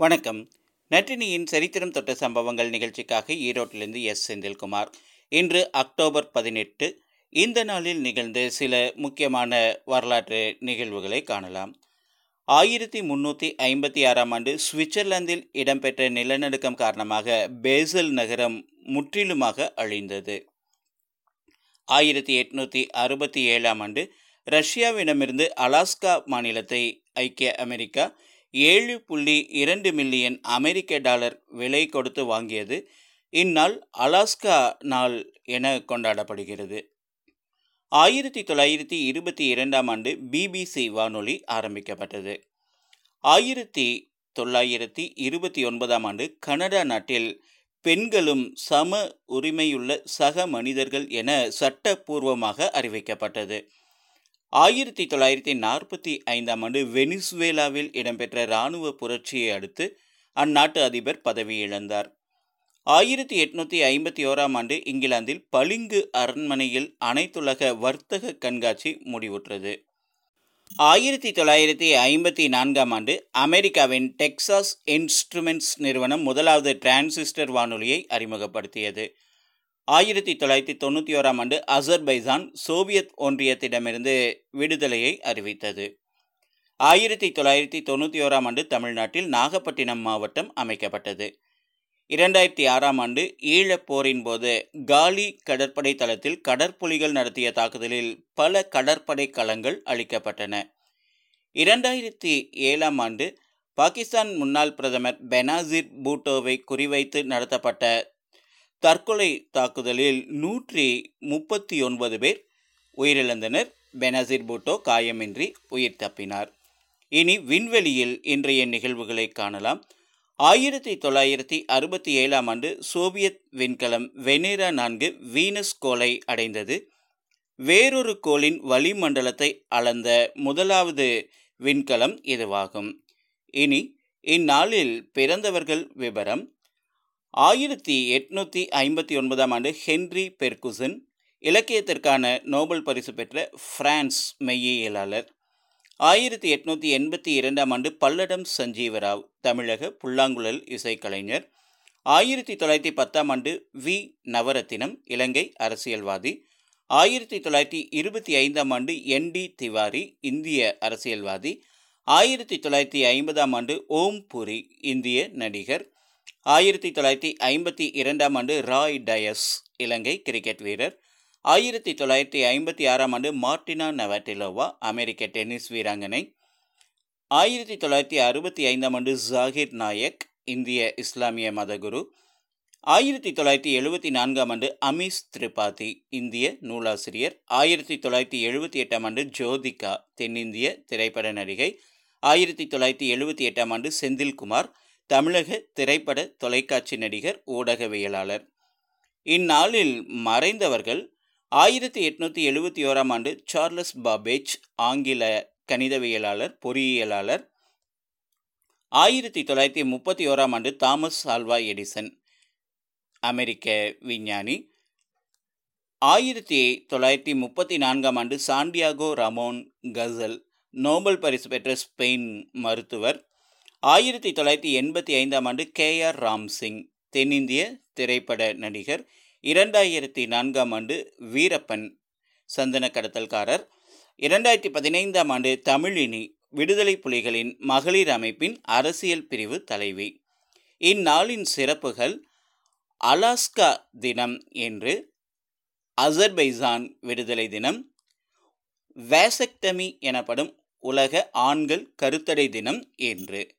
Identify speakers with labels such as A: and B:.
A: வணக்கம். நட்டினியின் சரித்திரம் தொட்ட சம்பவங்கள் நிகழ்ச்சிக்காக ஈரோட்டிலிருந்து எஸ். செந்தில்குமார். இன்று அக்டோபர் பதினெட்டு. இந்த நாளில் நிகழ்ந்த சில முக்கியமான வரலாற்று நிகழ்வுகளை காணலாம். ஆயிரத்தி முன்னூற்றி ஐம்பத்தி ஆறாம் ஆண்டு சுவிட்சர்லாந்தில் இடம்பெற்ற நிலநடுக்கம் காரணமாக பேசல் நகரம் முற்றிலுமாக அழிந்தது. ஆயிரத்தி எட்நூற்றி அறுபத்தி ஏழாம் ஆண்டு ரஷ்யாவிடமிருந்து அலாஸ்கா மாநிலத்தை ஐக்கிய அமெரிக்கா ஏழு புள்ளி இரண்டு மில்லியன் அமெரிக்க டாலர் விலை கொடுத்து வாங்கியது. இந்நாள் அலாஸ்கா நாள் என கொண்டாடப்படுகிறது. ஆயிரத்தி தொள்ளாயிரத்தி இருபத்தி இரண்டாம் ஆண்டு பிபிசி வானொலி ஆரம்பிக்கப்பட்டது. ஆயிரத்தி தொள்ளாயிரத்தி இருபத்தி ஒன்பதாம் ஆண்டு கனடா நாட்டில் பெண்களும் சம உரிமையுள்ள சக மனிதர்கள் என சட்டப்பூர்வமாக அறிவிக்கப்பட்டது. ஆயிரத்தி தொள்ளாயிரத்தி நாற்பத்தி ஐந்தாம் ஆண்டு வெனிசுவேலாவில் இடம்பெற்ற இராணுவ புரட்சியை அடுத்து அந்நாட்டு அதிபர் பதவி இழந்தார். ஆயிரத்தி எட்நூற்றி ஐம்பத்தி ஓராம் ஆண்டு இங்கிலாந்தில் பளிங்கு அரண்மனையில் அனைத்துலக வர்த்தக கண்காட்சி முடிவுற்றது. ஆயிரத்தி தொள்ளாயிரத்தி ஐம்பத்தி நான்காம் ஆண்டு அமெரிக்காவின் டெக்சாஸ் இன்ஸ்ட்ருமெண்ட்ஸ் நிறுவனம் முதலாவது டிரான்சிஸ்டர் வானொலியை அறிமுகப்படுத்தியது. ஆயிரத்தி தொள்ளாயிரத்தி தொண்ணூற்றி ஓராம் ஆண்டு அசர்பைசான் சோவியத் ஒன்றியத்திடமிருந்து விடுதலையை அறிவித்தது. ஆயிரத்தி தொள்ளாயிரத்தி தொண்ணூற்றி ஓராம் ஆண்டு தமிழ்நாட்டில் நாகப்பட்டினம் மாவட்டம் அமைக்கப்பட்டது. இரண்டாயிரத்தி ஆறாம் ஆண்டு ஈழப் போரின் போது காலி கடற்படை தளத்தில் கடற்புலிகள் நடத்திய தாக்குதலில் பல கடற்படை களங்கள் அளிக்கப்பட்டன இரண்டாயிரத்தி ஏழாம் ஆண்டு பாகிஸ்தான் முன்னாள் பிரதமர் பெனாசிர் பூட்டோவை குறிவைத்து நடத்தப்பட்ட தற்கொலை தாக்குதலில் நூற்றி முப்பத்தி ஒன்பது பேர் உயிரிழந்தனர். பெனசீர் பூட்டோ காயமின்றி உயிர் தப்பினார். இனி விண்வெளியில் இன்றைய நிகழ்வுகளை காணலாம். ஆயிரத்தி தொள்ளாயிரத்தி அறுபத்தி ஏழாம் ஆண்டு சோவியத் விண்கலம் வெனேரா நான்கு வீனஸ் கோளை அடைந்தது. வேறொரு கோளின் வளிமண்டலத்தை அளந்த முதலாவது விண்கலம் இதுவாகும். இனி இந்நாளில் பிறந்தவர்கள் விவரம். ஆயிரத்தி எட்நூற்றி ஐம்பத்தி ஒன்பதாம் ஆண்டு ஹென்றி பெர்குசன் இலக்கியத்திற்கான நோபல் பரிசு பெற்ற பிரான்ஸ் மெய்யியலாளர். ஆயிரத்தி எட்நூற்றி எண்பத்தி இரண்டாம் ஆண்டு பல்லடம் சஞ்சீவராவ் தமிழக புல்லாங்குழல் இசைக்கலைஞர். ஆயிரத்தி தொள்ளாயிரத்தி பத்தாம் ஆண்டு வி. நவரத்தினம் இலங்கை அரசியல்வாதி. ஆயிரத்தி தொள்ளாயிரத்தி இருபத்தி ஐந்தாம் ஆண்டு என். டி. திவாரி இந்திய அரசியல்வாதி. ஆயிரத்தி தொள்ளாயிரத்தி ஐம்பதாம் ஆண்டு ஓம் புரி இந்திய நடிகர். ஆயிரத்தி தொள்ளாயிரத்தி ஐம்பத்தி இரண்டாம் ஆண்டு ராய் டயஸ் இலங்கை கிரிக்கெட் வீரர். ஆயிரத்தி தொள்ளாயிரத்தி ஐம்பத்தி ஆறாம் ஆண்டு மார்டினா நவாட்டிலோவா அமெரிக்க டென்னிஸ் வீராங்கனை. ஆயிரத்தி தொள்ளாயிரத்தி அறுபத்தி ஐந்தாம் ஆண்டு ஜாகிர் நாயக் இந்திய இஸ்லாமிய மதகுரு. ஆயிரத்தி தொள்ளாயிரத்தி எழுபத்தி நான்காம் ஆண்டு அமீஷ் திரிபாதி இந்திய நூலாசிரியர். ஆயிரத்தி தொள்ளாயிரத்தி எழுபத்தி எட்டாம் ஆண்டு ஜோதிகா தென்னிந்திய திரைப்பட நடிகை. ஆயிரத்தி தொள்ளாயிரத்தி எழுபத்தி எட்டாம் ஆண்டு செந்தில்குமார். தமிழக திரைப்பட தொலைக்காட்சி நடிகர் ஊடகவியலாளர். இந்நாளில் மறைந்தவர்கள் ஆயிரத்தி எட்நூற்றி எழுபத்தி ஓராம் ஆண்டு சார்லஸ் பாபேஜ் ஆங்கில கணிதவியலாளர் பொறியியலாளர். ஆயிரத்தி தொள்ளாயிரத்தி முப்பத்தி ஓராம் ஆண்டு தாமஸ் ஆல்வா எடிசன் அமெரிக்க விஞ்ஞானி. ஆயிரத்தி தொள்ளாயிரத்தி முப்பத்தி நான்காம் ஆண்டு சாண்டியாகோ ரமோன் கசல் நோபல் பரிசு பெற்ற ஸ்பெயின் மருத்துவர். ஆயிரத்தி தொள்ளாயிரத்தி எண்பத்தி ஐந்தாம் ஆண்டு கே ஆர் ராம்சிங் தென்னிந்திய திரைப்பட நடிகர். இரண்டாயிரத்தி நான்காம் ஆண்டு வீரப்பன் சந்தன கடத்தல்காரர். இரண்டாயிரத்தி பதினைந்தாம் ஆண்டு தமிழினி விடுதலை புலிகளின் மகளிர் அமைப்பின் அரசியல் பிரிவு தலைவி. இந்நாளின் சிறப்புகள் அலாஸ்கா தினம் என்று அசர்பைசான் விடுதலை தினம் வேசக்டமி எனப்படும் உலக ஆண்கள் கருத்தடை தினம் என்று.